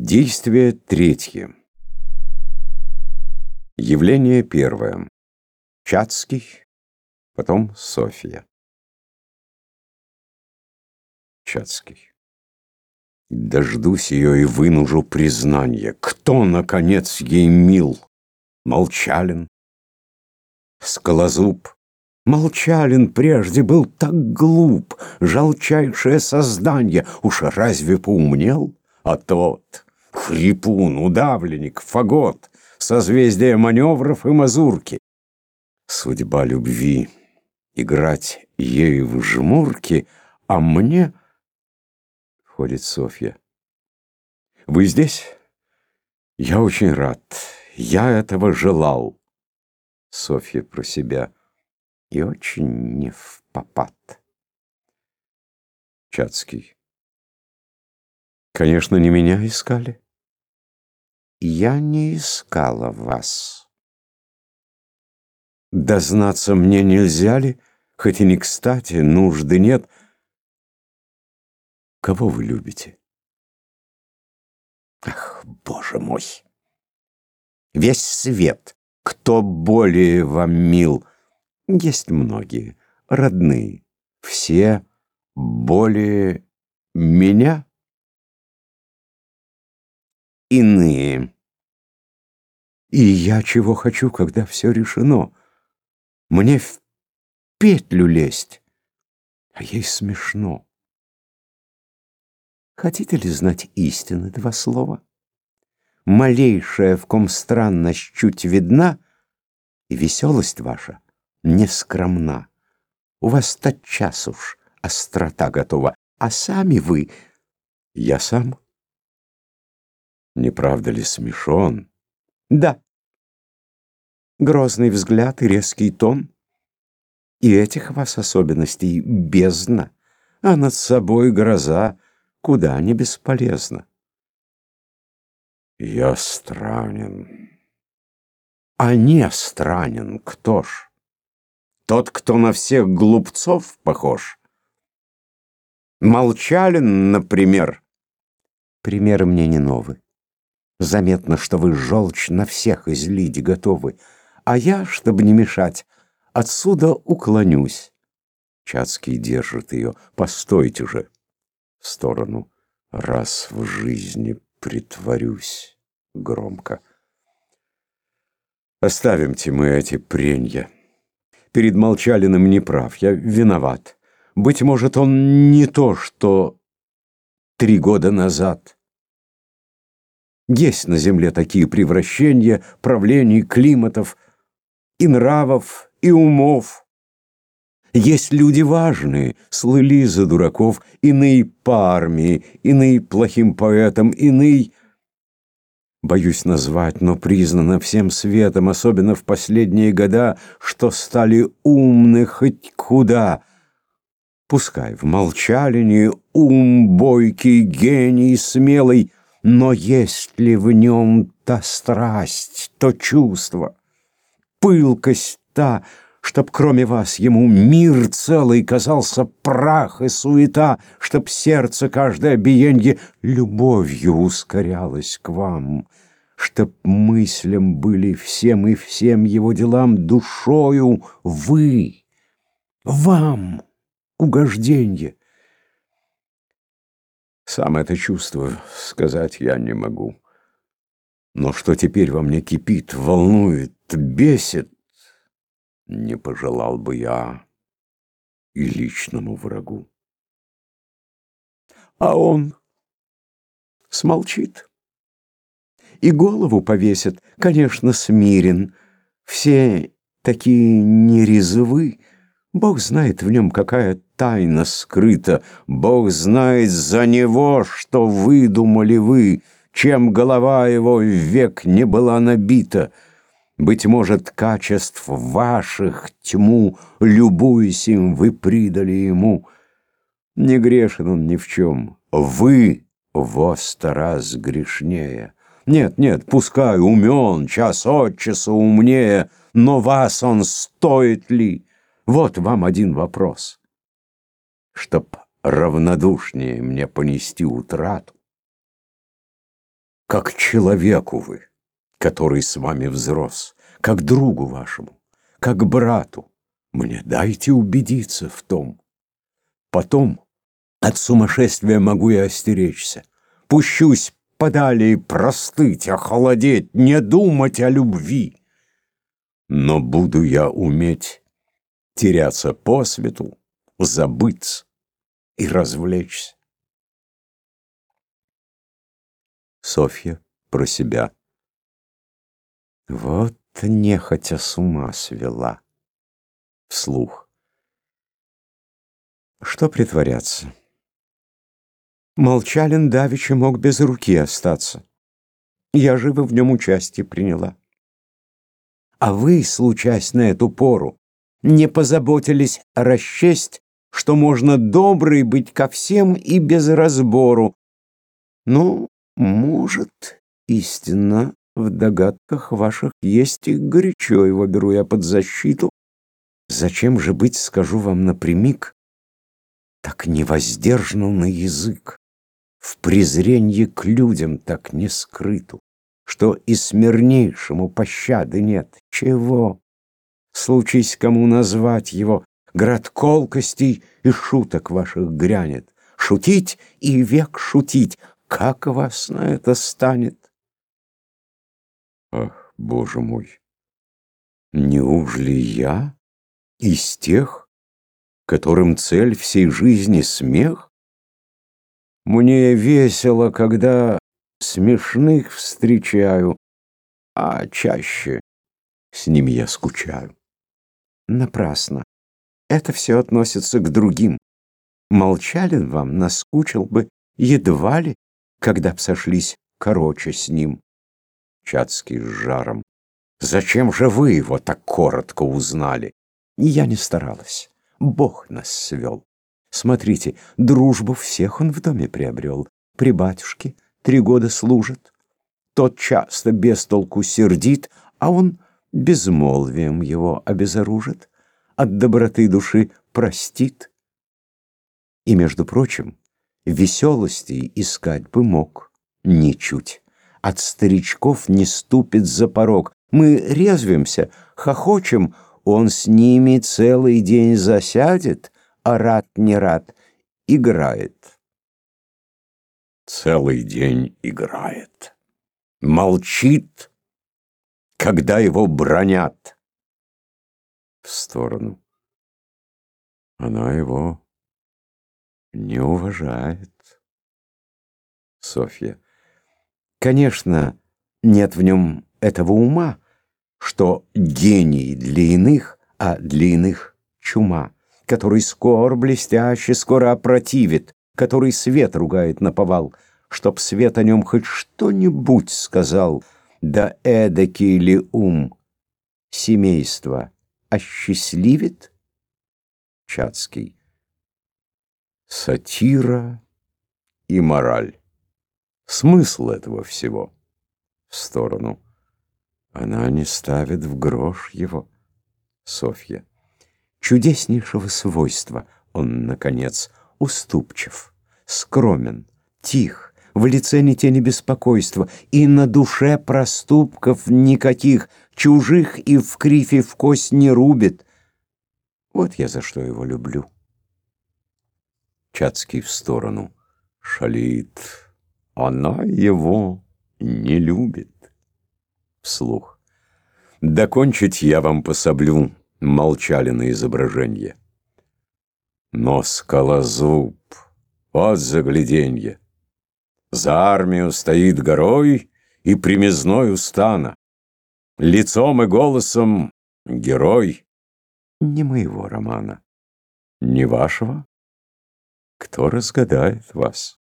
Действие третье. Явление первое. Чацкий, потом Софья. Чацкий. Дождусь ее и вынужу признание. Кто, наконец, ей мил? Молчалин? Скалозуб? Молчалин прежде был так глуп, жалчайшее создание. Уж разве поумнел? А тот... Хрипун, удавленник, фагот, созвездие маневров и мазурки. Судьба любви — играть ею в жмурки, а мне... Входит Софья. Вы здесь? Я очень рад. Я этого желал. Софья про себя. И очень не в попад. Чацкий. Конечно, не меня искали. Я не искала вас. Дознаться мне нельзя ли, хоть и не кстати, нужды нет. Кого вы любите? Ах, боже мой! Весь свет, кто более вам мил, есть многие, родные, все более меня иные. И я чего хочу, когда все решено? Мне в петлю лезть, а ей смешно. Хотите ли знать истины два слова? Малейшая, в ком странность чуть видна, и веселость ваша не скромна. У вас тотчас уж острота готова, а сами вы... Я сам не правда ли смешон? Да. Грозный взгляд и резкий тон. И этих вас особенностей бездна, а над собой гроза куда не бесполезна. Я странен. А не странен кто ж? Тот, кто на всех глупцов похож? Молчалин, например. Примеры мне не новые. Заметно, что вы желчь на всех излить готовы. А я, чтобы не мешать, отсюда уклонюсь. Чацкий держит ее. Постойте же. В сторону. Раз в жизни притворюсь. Громко. Оставимте мы эти пренья. Перед Молчалиным не прав. Я виноват. Быть может, он не то, что три года назад. Есть на земле такие превращения, правлений, климатов, и нравов, и умов. Есть люди важные, слыли за дураков, иные по армии, иные плохим поэтом, иные... Боюсь назвать, но признано всем светом, особенно в последние года, что стали умны хоть куда. Пускай в молчалине ум бойкий, гений смелый — но есть ли в нем та страсть, то чувство, пылкость та, Чтоб кроме вас ему мир целый казался прах и суета, Чтоб сердце каждое биенье любовью ускорялось к вам, Чтоб мыслям были всем и всем его делам душою вы, вам угожденье. Сам это чувствую, сказать я не могу. Но что теперь во мне кипит, волнует, бесит, не пожелал бы я и личному врагу. А он смолчит и голову повесит, конечно, смирен. Все такие нерезвы, Бог знает в нем, какая тайна скрыта. Бог знает за него, что выдумали вы, чем голова его век не была набита. Быть может, качеств ваших тьму, любуясь им, вы придали ему. Не грешен он ни в чем. Вы во сто раз грешнее. Нет, нет, пускай умен, час от часу умнее, но вас он стоит ли? Вот вам один вопрос. Чтоб равнодушнее мне понести утрату, как человеку вы, который с вами взрос, как другу вашему, как брату. Мне дайте убедиться в том. Потом от сумасшествия могу я остеречься. Пущусь подалее простыть, охолодеть, не думать о любви. Но буду я уметь теряться по свету, забыться и развлечься. Софья про себя. Вот нехотя с ума свела. Вслух. Что притворяться? Молчалин давеча мог без руки остаться. Я живо в нем участие приняла. А вы, случаясь на эту пору, не позаботились расчесть, что можно добрый быть ко всем и без разбору. Ну, может, истинно в догадках ваших есть и горячо его беру я под защиту. Зачем же быть, скажу вам напрямик, так невоздержан на язык, в презренье к людям так не скрыту, что и смирнейшему пощады нет. Чего? Случись кому назвать его, град колкостей и шуток ваших грянет. Шутить и век шутить, как вас на это станет? Ах, Боже мой! Неужели я из тех, которым цель всей жизни смех? Мне весело, когда смешных встречаю, а чаще с ними я скучаю. Напрасно. Это все относится к другим. Молчалин вам наскучил бы едва ли, когда б сошлись короче с ним. Чацкий с жаром. Зачем же вы его так коротко узнали? Я не старалась. Бог нас свел. Смотрите, дружбу всех он в доме приобрел. При батюшке три года служит. Тот часто без толку сердит, а он безмолвием его обезоружит, от доброты души простит. И, между прочим, веселости искать бы мог ничуть. От старичков не ступит за порог. Мы резвимся, хохочем, он с ними целый день засядет, а рад не рад, играет. Целый день играет. Молчит, когда его бронят. В сторону. Она его не уважает. Софья. Конечно, нет в нем этого ума, что гений для иных, а для иных чума, который скоро блестяще, скоро опротивит, который свет ругает на повал, чтоб свет о нем хоть что-нибудь сказал, да эдакий ли ум семейство осчастливит? Чацкий. Сатира и мораль. Смысл этого всего в сторону. Она не ставит в грош его. Софья. Чудеснейшего свойства он, наконец, уступчив, скромен, тих, в лице ни тени беспокойства, и на душе проступков никаких, чужих и в кривь и в кость не рубит. Вот я за что его люблю. Чацкий в сторону. Шалит. Она его не любит. Вслух. Докончить я вам пособлю, молчали на изображенье. Но скалозуб, вот загляденье. За армию стоит горой и примезною стана. Лицом и голосом герой. Не моего романа. Не вашего? Кто разгадает вас?